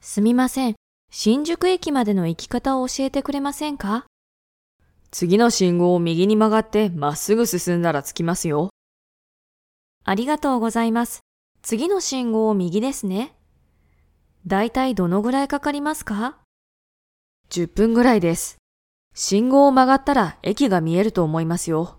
すみません。新宿駅までの行き方を教えてくれませんか？次の信号を右に曲がってまっすぐ進んだら着きますよ。ありがとうございます。次の信号を右ですね。だいたいどのぐらいかかりますか？10分ぐらいです。信号を曲がったら駅が見えると思いますよ。